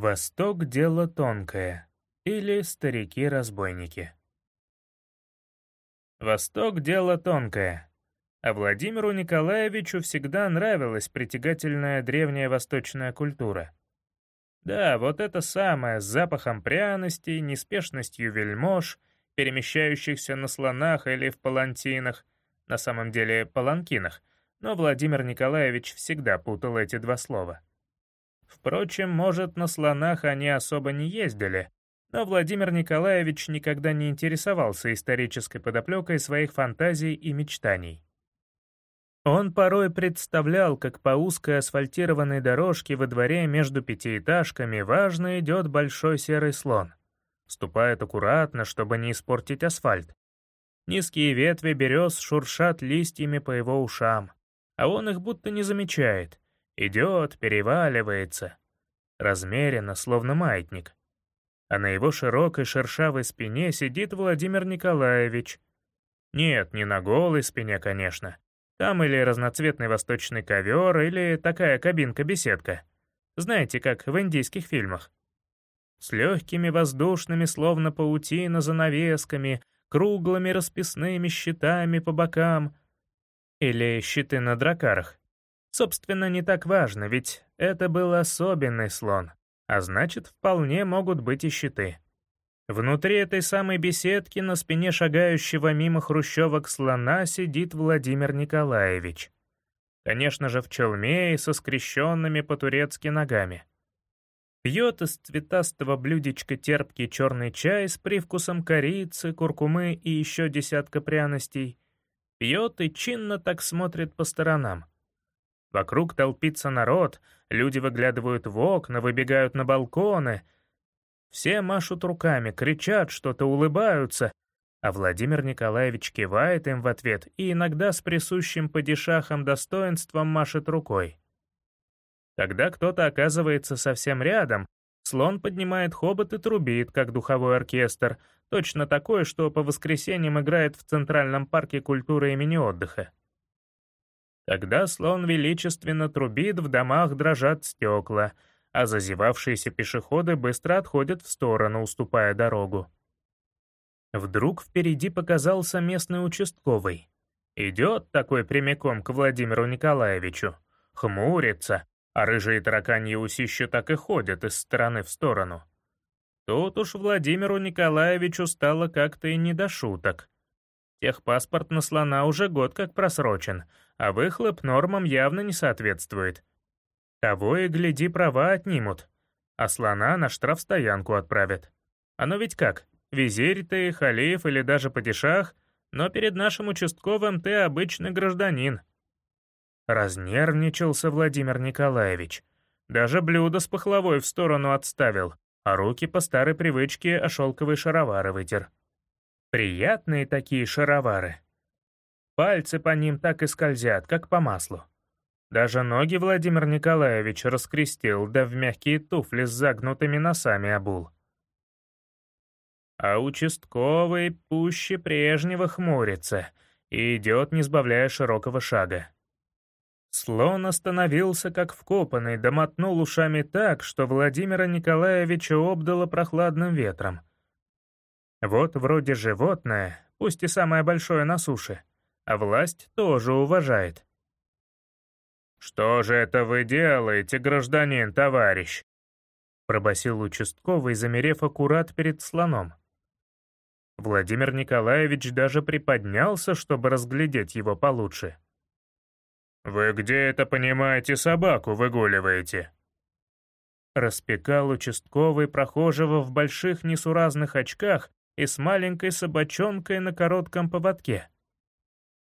Восток — дело тонкое. Или старики-разбойники. Восток — дело тонкое. А Владимиру Николаевичу всегда нравилась притягательная древняя восточная культура. Да, вот это самое, с запахом пряностей, неспешностью вельмож, перемещающихся на слонах или в палантинах, на самом деле паланкинах, но Владимир Николаевич всегда путал эти два слова — Впрочем, может, на слонах они особо не ездили, но Владимир Николаевич никогда не интересовался исторической подоплекой своих фантазий и мечтаний. Он порой представлял, как по узкой асфальтированной дорожке во дворе между пятиэтажками важно идет большой серый слон. Ступает аккуратно, чтобы не испортить асфальт. Низкие ветви берез шуршат листьями по его ушам, а он их будто не замечает — Идет, переваливается. Размеренно, словно маятник. А на его широкой шершавой спине сидит Владимир Николаевич. Нет, не на голой спине, конечно. Там или разноцветный восточный ковер, или такая кабинка-беседка. Знаете, как в индийских фильмах. С легкими воздушными, словно паутина, занавесками, круглыми расписными щитами по бокам. Или щиты на дракарах. Собственно, не так важно, ведь это был особенный слон, а значит, вполне могут быть и щиты. Внутри этой самой беседки на спине шагающего мимо хрущевок слона сидит Владимир Николаевич. Конечно же, в челме и со скрещенными по-турецки ногами. Пьет из цветастого блюдечка терпкий черный чай с привкусом корицы, куркумы и еще десятка пряностей. Пьет и чинно так смотрит по сторонам. Вокруг толпится народ, люди выглядывают в окна, выбегают на балконы. Все машут руками, кричат что-то, улыбаются, а Владимир Николаевич кивает им в ответ и иногда с присущим падишахом достоинством машет рукой. Когда кто-то оказывается совсем рядом, слон поднимает хобот и трубит, как духовой оркестр, точно такой, что по воскресеньям играет в Центральном парке культуры имени отдыха. Тогда слон величественно трубит, в домах дрожат стекла, а зазевавшиеся пешеходы быстро отходят в сторону, уступая дорогу. Вдруг впереди показался местный участковый. Идет такой прямиком к Владимиру Николаевичу, хмурится, а рыжие тараканьи усища так и ходят из стороны в сторону. Тут уж Владимиру Николаевичу стало как-то и не до шуток. Техпаспорт на слона уже год как просрочен, а выхлоп нормам явно не соответствует. Того и гляди, права отнимут, а слона на штрафстоянку отправят. Оно ведь как, визирь ты, халиф или даже падишах, но перед нашим участковым ты обычный гражданин. Разнервничался Владимир Николаевич. Даже блюдо с пахлавой в сторону отставил, а руки по старой привычке о шелковые шаровары вытер. Приятные такие шаровары. Пальцы по ним так и скользят, как по маслу. Даже ноги Владимир Николаевич раскрестил, да в мягкие туфли с загнутыми носами обул. А участковый пуще прежнего хмурится и идет, не сбавляя широкого шага. Слон остановился как вкопанный, да ушами так, что Владимира Николаевича обдало прохладным ветром — вот вроде животное, пусть и самое большое на суше, а власть тоже уважает. «Что же это вы делаете, гражданин, товарищ?» пробасил участковый, замерев аккурат перед слоном. Владимир Николаевич даже приподнялся, чтобы разглядеть его получше. «Вы где это, понимаете, собаку выгуливаете?» Распекал участковый прохожего в больших несуразных очках и с маленькой собачонкой на коротком поводке.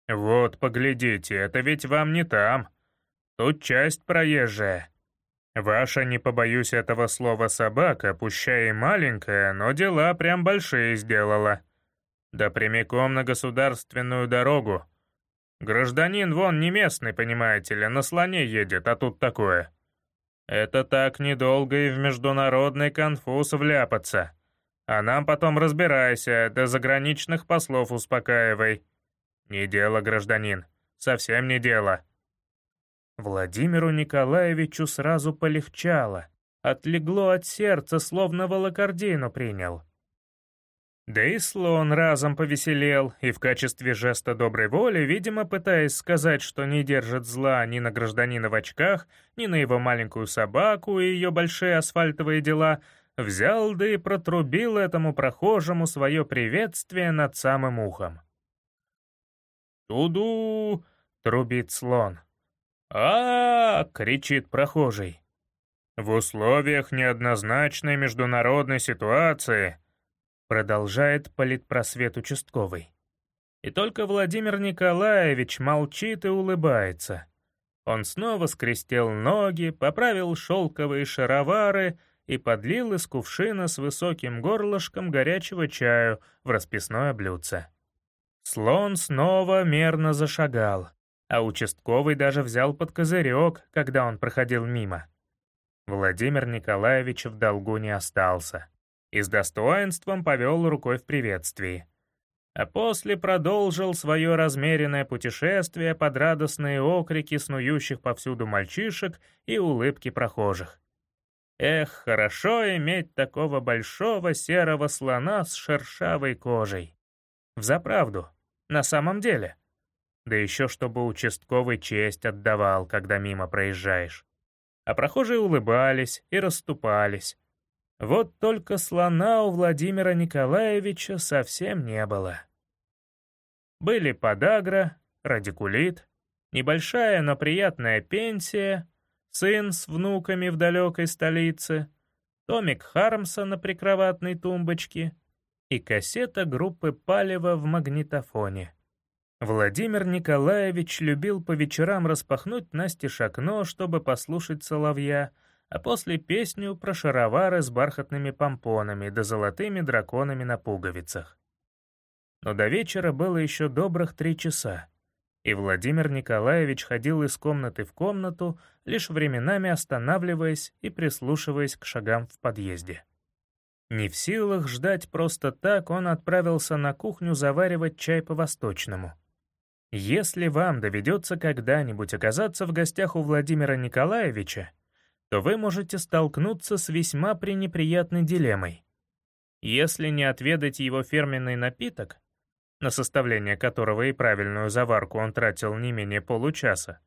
«Вот, поглядите, это ведь вам не там. Тут часть проезжая. Ваша, не побоюсь этого слова, собака, пущай и маленькая, но дела прям большие сделала. Да прямиком на государственную дорогу. Гражданин вон не местный, понимаете ли, на слоне едет, а тут такое. Это так недолго и в международный конфуз вляпаться. А нам потом разбирайся, да заграничных послов успокаивай. Не дело, гражданин, совсем не дело». Владимиру Николаевичу сразу полегчало, отлегло от сердца, словно волокордину принял. Да и слон разом повеселел, и в качестве жеста доброй воли, видимо, пытаясь сказать, что не держит зла ни на гражданина в очках, ни на его маленькую собаку и ее большие асфальтовые дела, взял да и протрубил этому прохожему свое приветствие над самым ухом. «Туду!» — трубит слон. а, -а, -а кричит прохожий. В условиях неоднозначной международной ситуации продолжает политпросвет участковый. И только Владимир Николаевич молчит и улыбается. Он снова скрестил ноги, поправил шелковые шаровары и подлил из кувшина с высоким горлышком горячего чаю в расписное блюдце. Слон снова мерно зашагал, а участковый даже взял под козырек, когда он проходил мимо. Владимир Николаевич в долгу не остался и с достоинством повел рукой в приветствии. А после продолжил свое размеренное путешествие под радостные окрики снующих повсюду мальчишек и улыбки прохожих. Эх, хорошо иметь такого большого серого слона с шершавой кожей. Взаправду, на самом деле. Да еще чтобы участковый честь отдавал, когда мимо проезжаешь. А прохожие улыбались и расступались, вот только слона у Владимира Николаевича совсем не было. Были подагра, радикулит, небольшая, но приятная пенсия, сын с внуками в далекой столице, томик Хармса на прикроватной тумбочке и кассета группы Палева в магнитофоне. Владимир Николаевич любил по вечерам распахнуть настежь окно, чтобы послушать соловья — а после песню про шаровары с бархатными помпонами да золотыми драконами на пуговицах. Но до вечера было еще добрых три часа, и Владимир Николаевич ходил из комнаты в комнату, лишь временами останавливаясь и прислушиваясь к шагам в подъезде. Не в силах ждать просто так, он отправился на кухню заваривать чай по-восточному. Если вам доведется когда-нибудь оказаться в гостях у Владимира Николаевича, то вы можете столкнуться с весьма пренеприятной дилеммой. Если не отведать его фирменный напиток, на составление которого и правильную заварку он тратил не менее получаса,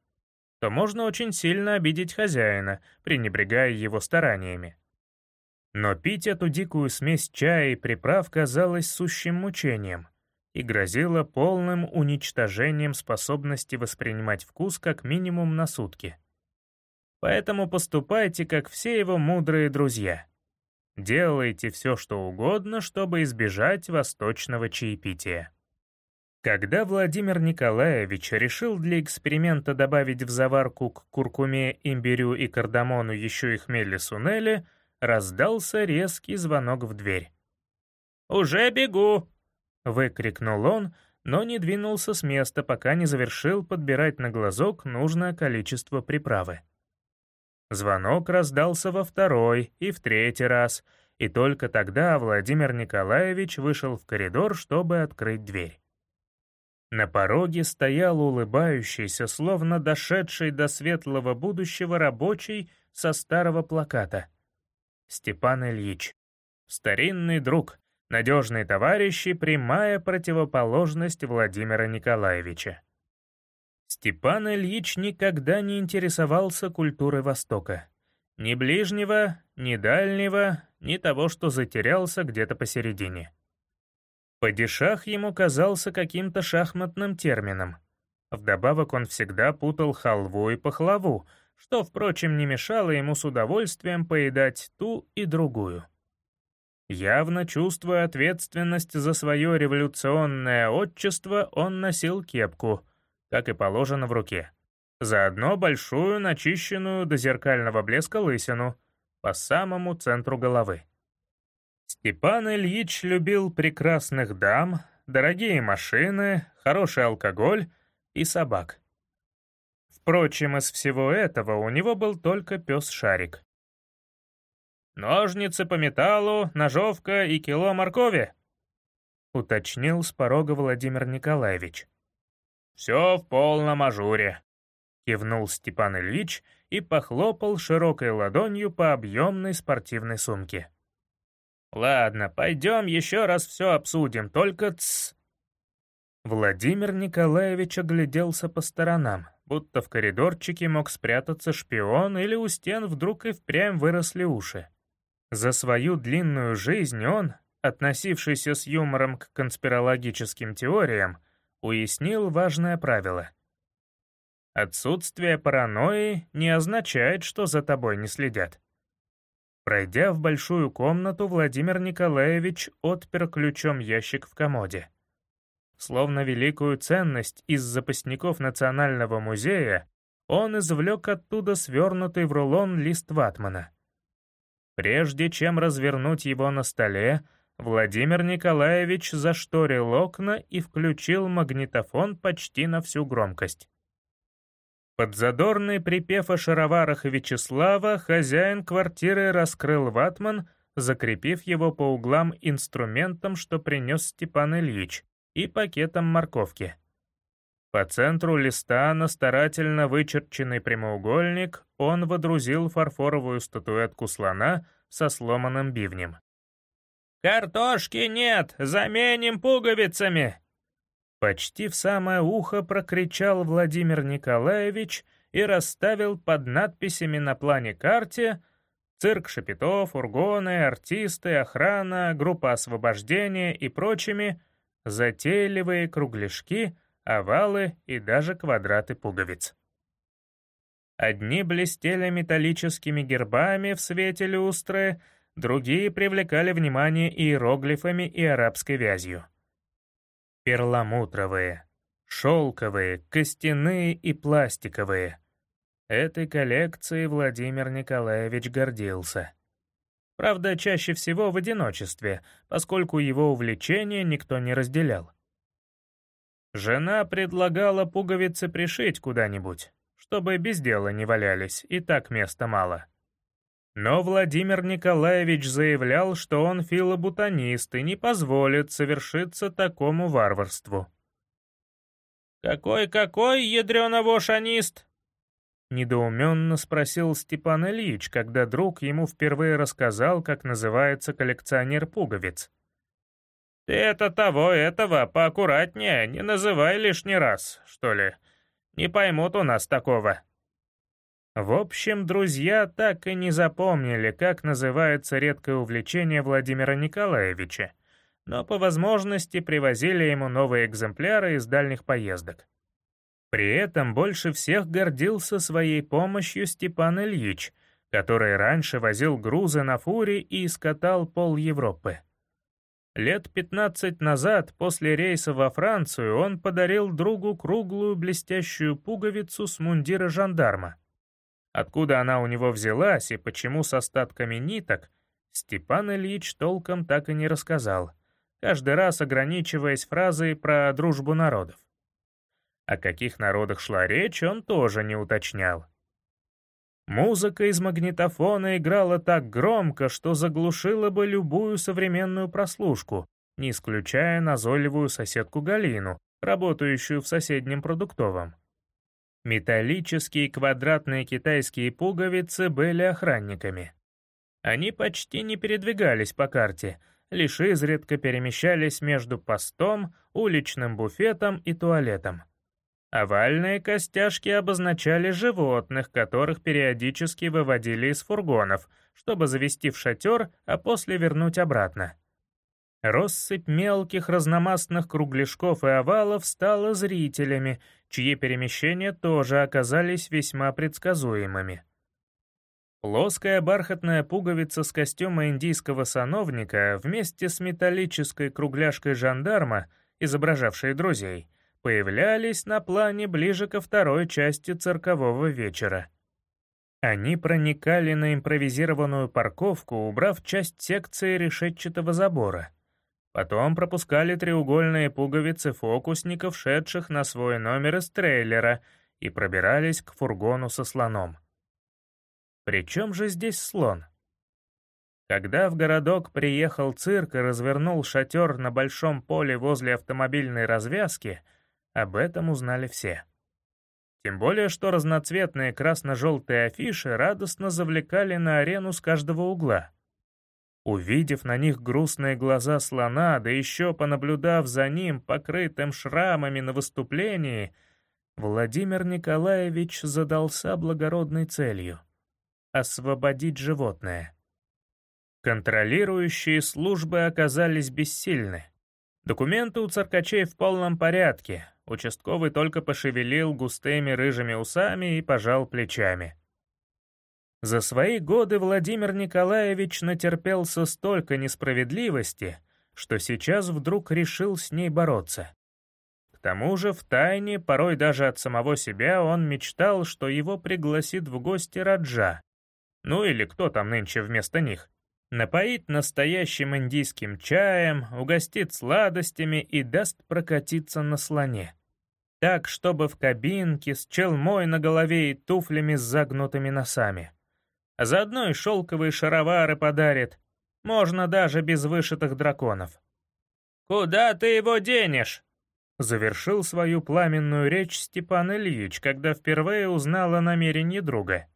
то можно очень сильно обидеть хозяина, пренебрегая его стараниями. Но пить эту дикую смесь чая и приправ казалось сущим мучением и грозило полным уничтожением способности воспринимать вкус как минимум на сутки. Поэтому поступайте, как все его мудрые друзья. Делайте все, что угодно, чтобы избежать восточного чаепития. Когда Владимир Николаевич решил для эксперимента добавить в заварку к куркуме, имбирю и кардамону еще и хмели-сунели, раздался резкий звонок в дверь. «Уже бегу!» — выкрикнул он, но не двинулся с места, пока не завершил подбирать на глазок нужное количество приправы. Звонок раздался во второй и в третий раз, и только тогда Владимир Николаевич вышел в коридор, чтобы открыть дверь. На пороге стоял улыбающийся, словно дошедший до светлого будущего рабочий со старого плаката. Степан Ильич. Старинный друг, надежный товарищ и прямая противоположность Владимира Николаевича. Степан Ильич никогда не интересовался культурой Востока. Ни ближнего, ни дальнего, ни того, что затерялся где-то посередине. Падишах ему казался каким-то шахматным термином. Вдобавок он всегда путал халву и пахлаву, что, впрочем, не мешало ему с удовольствием поедать ту и другую. Явно чувствуя ответственность за свое революционное отчество, он носил кепку — как и положено в руке. Заодно большую, начищенную до зеркального блеска лысину по самому центру головы. Степан Ильич любил прекрасных дам, дорогие машины, хороший алкоголь и собак. Впрочем, из всего этого у него был только пес-шарик. «Ножницы по металлу, ножовка и кило моркови», — уточнил с порога Владимир Николаевич. «Все в полном ажуре», — кивнул Степан Ильич и похлопал широкой ладонью по объемной спортивной сумке. «Ладно, пойдем еще раз все обсудим, только тс...» Владимир Николаевич огляделся по сторонам, будто в коридорчике мог спрятаться шпион или у стен вдруг и впрямь выросли уши. За свою длинную жизнь он, относившийся с юмором к конспирологическим теориям, уяснил важное правило. Отсутствие паранойи не означает, что за тобой не следят. Пройдя в большую комнату, Владимир Николаевич отпер ключом ящик в комоде. Словно великую ценность из запасников Национального музея, он извлек оттуда свернутый в рулон лист ватмана. Прежде чем развернуть его на столе, Владимир Николаевич зашторил окна и включил магнитофон почти на всю громкость. Под задорный припев о шароварах Вячеслава хозяин квартиры раскрыл ватман, закрепив его по углам инструментом, что принес Степан Ильич, и пакетом морковки. По центру листа на старательно вычерченный прямоугольник он водрузил фарфоровую статуэтку слона со сломанным бивнем. «Картошки нет! Заменим пуговицами!» Почти в самое ухо прокричал Владимир Николаевич и расставил под надписями на плане карте цирк Шапито, фургоны, артисты, охрана, группа освобождения и прочими затейливые кругляшки, овалы и даже квадраты пуговиц. Одни блестели металлическими гербами в свете люстры, Другие привлекали внимание иероглифами и арабской вязью. Перламутровые, шелковые, костяные и пластиковые. Этой коллекцией Владимир Николаевич гордился. Правда, чаще всего в одиночестве, поскольку его увлечение никто не разделял. Жена предлагала пуговицы пришить куда-нибудь, чтобы без дела не валялись, и так места мало. Но Владимир Николаевич заявлял, что он филоботанист и не позволит совершиться такому варварству. «Какой-какой, ядрёно-вошанист?» Недоуменно спросил Степан Ильич, когда друг ему впервые рассказал, как называется коллекционер пуговиц. «Ты это того, этого, поаккуратнее, не называй лишний раз, что ли. Не поймут у нас такого». В общем, друзья так и не запомнили, как называется редкое увлечение Владимира Николаевича, но по возможности привозили ему новые экземпляры из дальних поездок. При этом больше всех гордился своей помощью Степан Ильич, который раньше возил грузы на фуре и скатал пол Европы. Лет 15 назад, после рейса во Францию, он подарил другу круглую блестящую пуговицу с мундира жандарма. Откуда она у него взялась и почему с остатками ниток, Степан Ильич толком так и не рассказал, каждый раз ограничиваясь фразой про дружбу народов. О каких народах шла речь, он тоже не уточнял. Музыка из магнитофона играла так громко, что заглушила бы любую современную прослушку, не исключая назойливую соседку Галину, работающую в соседнем продуктовом. Металлические квадратные китайские пуговицы были охранниками. Они почти не передвигались по карте, лишь изредка перемещались между постом, уличным буфетом и туалетом. Овальные костяшки обозначали животных, которых периодически выводили из фургонов, чтобы завести в шатер, а после вернуть обратно. Россыпь мелких разномастных кругляшков и овалов стала зрителями, чьи перемещения тоже оказались весьма предсказуемыми. Плоская бархатная пуговица с костюма индийского сановника вместе с металлической кругляшкой жандарма, изображавшей друзей, появлялись на плане ближе ко второй части циркового вечера. Они проникали на импровизированную парковку, убрав часть секции решетчатого забора — Потом пропускали треугольные пуговицы фокусников, шедших на свой номер из трейлера, и пробирались к фургону со слоном. При чем же здесь слон? Когда в городок приехал цирк и развернул шатер на большом поле возле автомобильной развязки, об этом узнали все. Тем более, что разноцветные красно-желтые афиши радостно завлекали на арену с каждого угла. Увидев на них грустные глаза слона, да еще понаблюдав за ним, покрытым шрамами на выступлении, Владимир Николаевич задался благородной целью — освободить животное. Контролирующие службы оказались бессильны. Документы у циркачей в полном порядке, участковый только пошевелил густыми рыжими усами и пожал плечами. За свои годы Владимир Николаевич натерпелся столько несправедливости, что сейчас вдруг решил с ней бороться. К тому же в тайне, порой даже от самого себя, он мечтал, что его пригласит в гости Раджа, ну или кто там нынче вместо них, напоит настоящим индийским чаем, угостит сладостями и даст прокатиться на слоне. Так, чтобы в кабинке с челмой на голове и туфлями с загнутыми носами. А заодно и шелковые шаровары подарит. Можно даже без вышитых драконов. «Куда ты его денешь?» Завершил свою пламенную речь Степан Ильич, когда впервые узнал о намерении друга.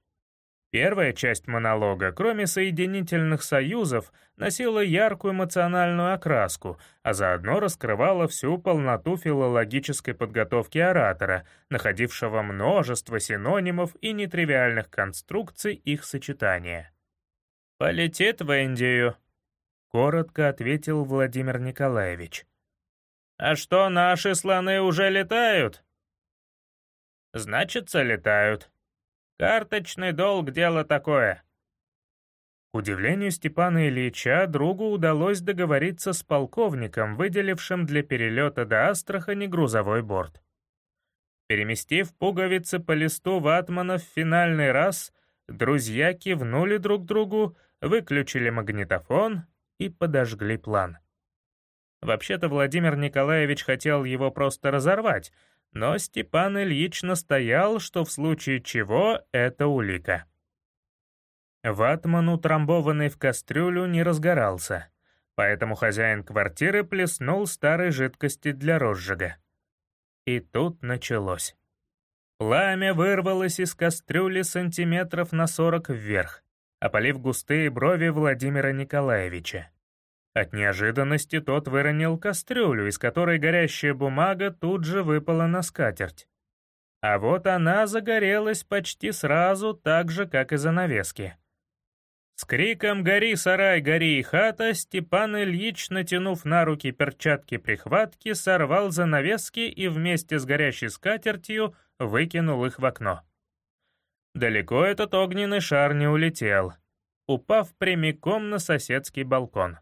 Первая часть монолога, кроме соединительных союзов, носила яркую эмоциональную окраску, а заодно раскрывала всю полноту филологической подготовки оратора, находившего множество синонимов и нетривиальных конструкций их сочетания. «Полетит в Индию», — коротко ответил Владимир Николаевич. «А что, наши слоны уже летают?» «Значится, летают», Карточный долг — дело такое». К удивлению Степана Ильича, другу удалось договориться с полковником, выделившим для перелета до Астрахани грузовой борт. Переместив пуговицы по листу ватмана в финальный раз, друзья кивнули друг другу, выключили магнитофон и подожгли план. Вообще-то Владимир Николаевич хотел его просто разорвать — но Степан Ильич настоял, что в случае чего это улика. Ватман, утрамбованный в кастрюлю, не разгорался, поэтому хозяин квартиры плеснул старой жидкости для розжига. И тут началось. Пламя вырвалось из кастрюли сантиметров на сорок вверх, опалив густые брови Владимира Николаевича. От неожиданности тот выронил кастрюлю, из которой горящая бумага тут же выпала на скатерть. А вот она загорелась почти сразу, так же, как и занавески. С криком «Гори, сарай, гори, хата!» Степан Ильич, натянув на руки перчатки-прихватки, сорвал занавески и вместе с горящей скатертью выкинул их в окно. Далеко этот огненный шар не улетел, упав прямиком на соседский балкон.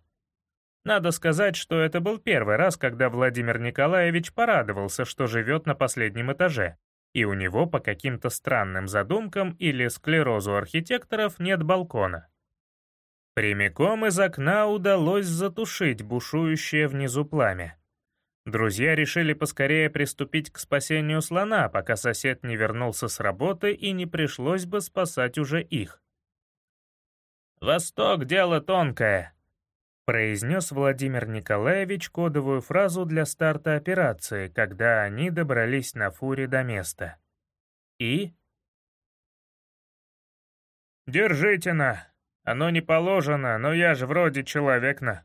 Надо сказать, что это был первый раз, когда Владимир Николаевич порадовался, что живет на последнем этаже, и у него по каким-то странным задумкам или склерозу архитекторов нет балкона. Прямиком из окна удалось затушить бушующее внизу пламя. Друзья решили поскорее приступить к спасению слона, пока сосед не вернулся с работы и не пришлось бы спасать уже их. «Восток — дело тонкое», произнес Владимир Николаевич кодовую фразу для старта операции, когда они добрались на фуре до места. И... «Держите на! Оно не положено, но я же вроде человек на!»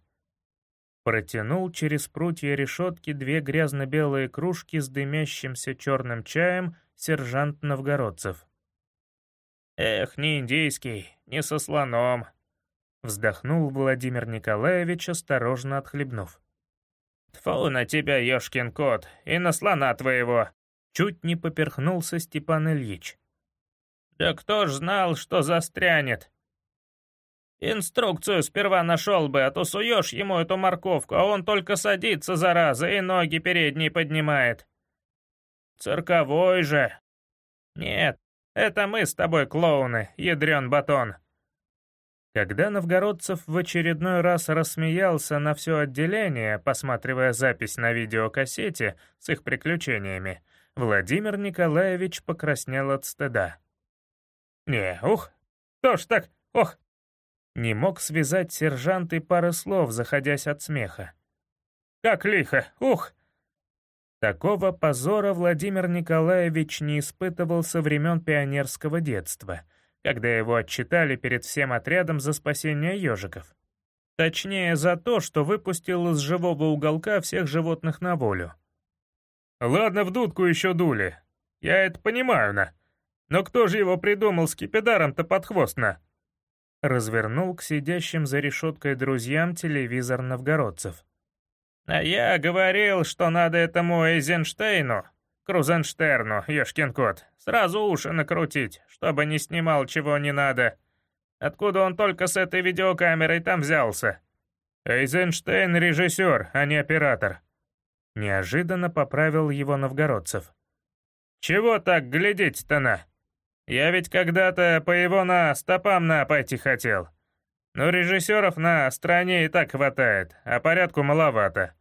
Протянул через прутья решетки две грязно-белые кружки с дымящимся черным чаем сержант Новгородцев. «Эх, не индийский, не со слоном», Вздохнул Владимир Николаевич, осторожно отхлебнув. «Тьфу на тебя, ёшкин кот, и на слона твоего!» Чуть не поперхнулся Степан Ильич. «Да кто ж знал, что застрянет?» «Инструкцию сперва нашел бы, а то суешь ему эту морковку, а он только садится, зараза, и ноги передние поднимает». «Цирковой же!» «Нет, это мы с тобой клоуны, ядрен батон!» Когда Новгородцев в очередной раз рассмеялся на все отделение, посматривая запись на видеокассете с их приключениями, Владимир Николаевич покраснел от стыда. «Не, ух, то ж так, ох!» Не мог связать сержант и пары слов, заходясь от смеха. «Как лихо, ух!» Такого позора Владимир Николаевич не испытывал со времен пионерского детства, когда его отчитали перед всем отрядом за спасение ежиков. Точнее, за то, что выпустил из живого уголка всех животных на волю. «Ладно, в дудку еще дули. Я это понимаю, на. Но кто же его придумал с кипидаром-то под хвост, на?» Развернул к сидящим за решеткой друзьям телевизор новгородцев. «А я говорил, что надо этому Эйзенштейну, Крузенштерну, ешкин кот, сразу уши накрутить, чтобы не снимал чего не надо. Откуда он только с этой видеокамерой там взялся?» «Эйзенштейн — режиссер, а не оператор», — неожиданно поправил его новгородцев. «Чего так глядеть-то на? Я ведь когда-то по его на стопам на пойти хотел. Но режиссеров на стране и так хватает, а порядку маловато».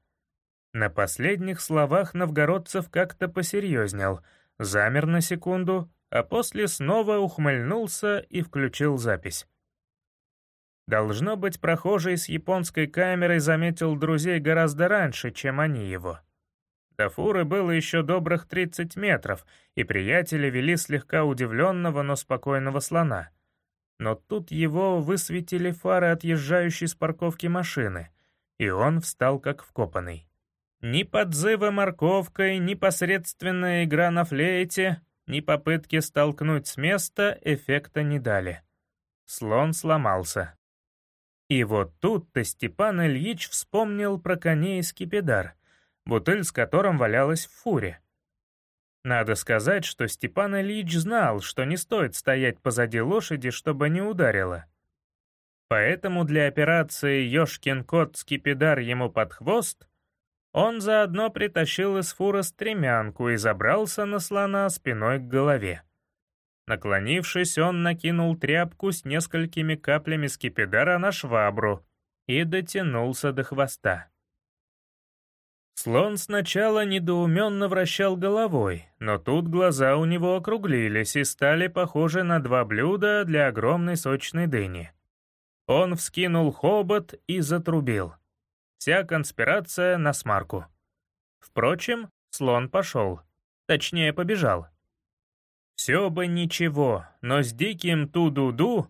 На последних словах новгородцев как-то посерьезнел, замер на секунду, а после снова ухмыльнулся и включил запись. Должно быть, прохожий с японской камерой заметил друзей гораздо раньше, чем они его. До фуры было еще добрых 30 метров, и приятели вели слегка удивленного, но спокойного слона — но тут его высветили фары отъезжающей с парковки машины, и он встал как вкопанный. Ни подзыва морковкой, ни посредственная игра на флейте, ни попытки столкнуть с места эффекта не дали. Слон сломался. И вот тут-то Степан Ильич вспомнил про коней скипидар, бутыль с которым валялась в фуре. Надо сказать, что Степан Ильич знал, что не стоит стоять позади лошади, чтобы не ударило. Поэтому для операции «Ёшкин кот скипидар ему под хвост» он заодно притащил из фуры стремянку и забрался на слона спиной к голове. Наклонившись, он накинул тряпку с несколькими каплями скипидара на швабру и дотянулся до хвоста. Слон сначала недоуменно вращал головой, но тут глаза у него округлились и стали похожи на два блюда для огромной сочной дыни. Он вскинул хобот и затрубил. Вся конспирация на смарку. Впрочем, слон пошел. Точнее, побежал. Все бы ничего, но с диким ту-ду-ду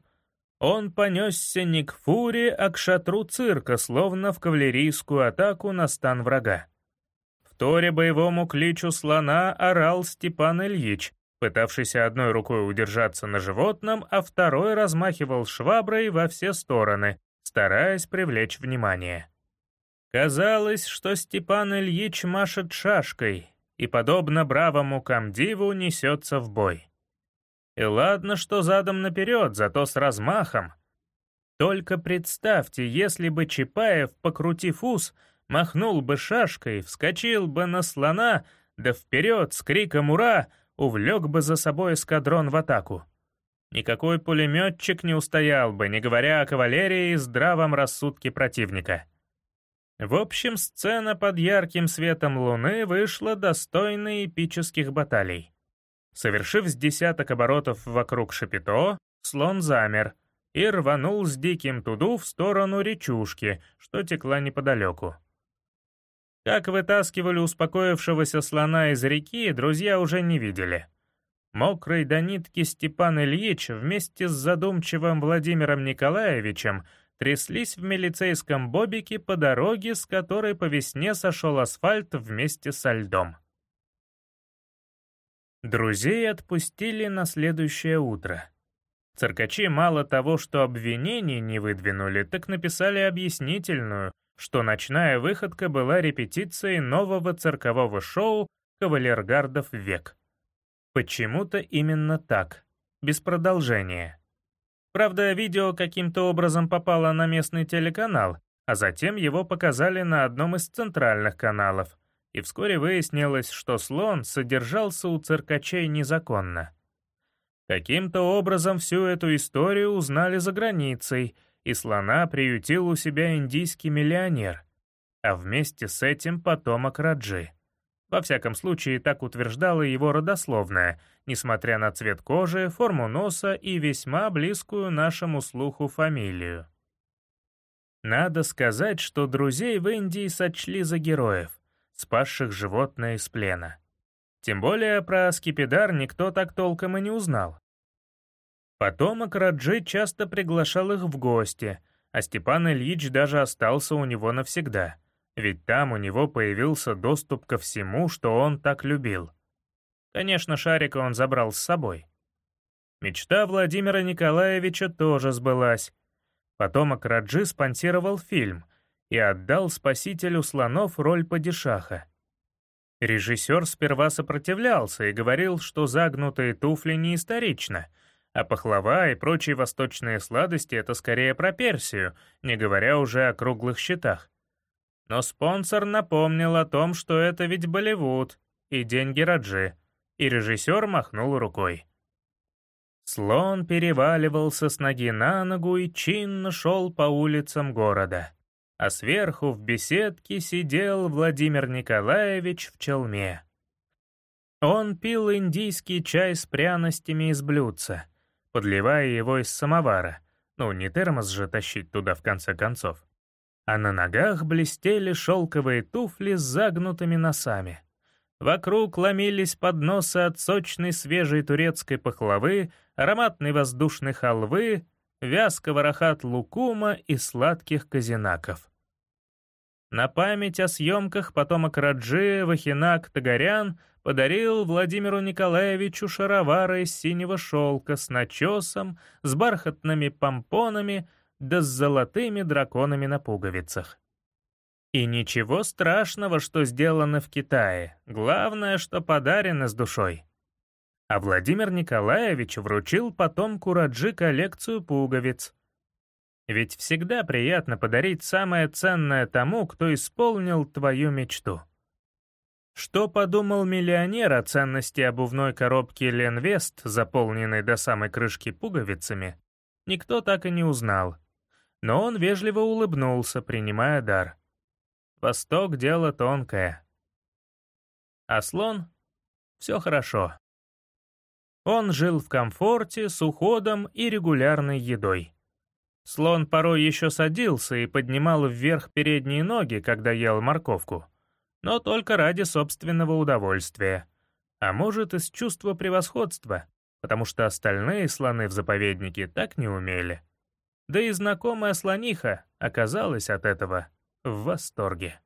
он понесся не к фуре, а к шатру цирка, словно в кавалерийскую атаку на стан врага. Торе боевому кличу слона орал Степан Ильич, пытавшийся одной рукой удержаться на животном, а второй размахивал шваброй во все стороны, стараясь привлечь внимание. Казалось, что Степан Ильич машет шашкой и, подобно бравому комдиву, несется в бой. И ладно, что задом наперед, зато с размахом. Только представьте, если бы Чапаев, покрутив ус, махнул бы шашкой, вскочил бы на слона, да вперед с криком «Ура!» увлек бы за собой эскадрон в атаку. Никакой пулеметчик не устоял бы, не говоря о кавалерии и здравом рассудке противника. В общем, сцена под ярким светом луны вышла достойной эпических баталий. Совершив с десяток оборотов вокруг Шапито, слон замер и рванул с диким туду в сторону речушки, что текла неподалеку. Как вытаскивали успокоившегося слона из реки, друзья уже не видели. Мокрый до нитки Степан Ильич вместе с задумчивым Владимиром Николаевичем тряслись в милицейском бобике по дороге, с которой по весне сошел асфальт вместе со льдом. Друзей отпустили на следующее утро. Циркачи мало того, что обвинений не выдвинули, так написали объяснительную, что ночная выходка была репетицией нового циркового шоу «Кавалергардов век». Почему-то именно так, без продолжения. Правда, видео каким-то образом попало на местный телеканал, а затем его показали на одном из центральных каналов, и вскоре выяснилось, что слон содержался у циркачей незаконно. Каким-то образом всю эту историю узнали за границей — и слона приютил у себя индийский миллионер, а вместе с этим потомок Раджи. Во всяком случае, так утверждала его родословная, несмотря на цвет кожи, форму носа и весьма близкую нашему слуху фамилию. Надо сказать, что друзей в Индии сочли за героев. спасших животное из плена. Тем более про скипидар никто так толком и не узнал. Потомок Раджи часто приглашал их в гости, а Степан Ильич даже остался у него навсегда, ведь там у него появился доступ ко всему, что он так любил. Конечно, шарика он забрал с собой. Мечта Владимира Николаевича тоже сбылась. Потомок Раджи спонсировал фильм и отдал спасителю слонов роль падишаха. Режиссер сперва сопротивлялся и говорил, что загнутые туфли не исторично, а пахлава и прочие восточные сладости — это скорее про Персию, не говоря уже о круглых счетах. Но спонсор напомнил о том, что это ведь Болливуд и деньги Раджи, и режиссер махнул рукой. Слон переваливался с ноги на ногу и чинно шел по улицам города. А сверху в беседке сидел Владимир Николаевич в челме. Он пил индийский чай с пряностями из блюдца, подливая его из самовара. Ну, не термос же тащить туда в конце концов. А на ногах блестели шелковые туфли с загнутыми носами. Вокруг ломились подносы от сочной свежей турецкой пахлавы, ароматной воздушной халвы, вязкого рахат лукума и сладких казинаков. На память о съемках потомок Раджи Вахинак Тагарян подарил Владимиру Николаевичу шаровары из синего шелка с начесом, с бархатными помпонами да с золотыми драконами на пуговицах. И ничего страшного, что сделано в Китае. Главное, что подарено с душой. А Владимир Николаевич вручил потомку Раджи коллекцию пуговиц. Ведь всегда приятно подарить самое ценное тому, кто исполнил твою мечту. Что подумал миллионер о ценности обувной коробки Ленвест, заполненной до самой крышки пуговицами, никто так и не узнал. Но он вежливо улыбнулся, принимая дар. Восток — дело тонкое. А слон — все хорошо. Он жил в комфорте, с уходом и регулярной едой. Слон порой еще садился и поднимал вверх передние ноги, когда ел морковку, но только ради собственного удовольствия, а может, из чувства превосходства, потому что остальные слоны в заповеднике так не умели. Да и знакомая слониха оказалась от этого в восторге.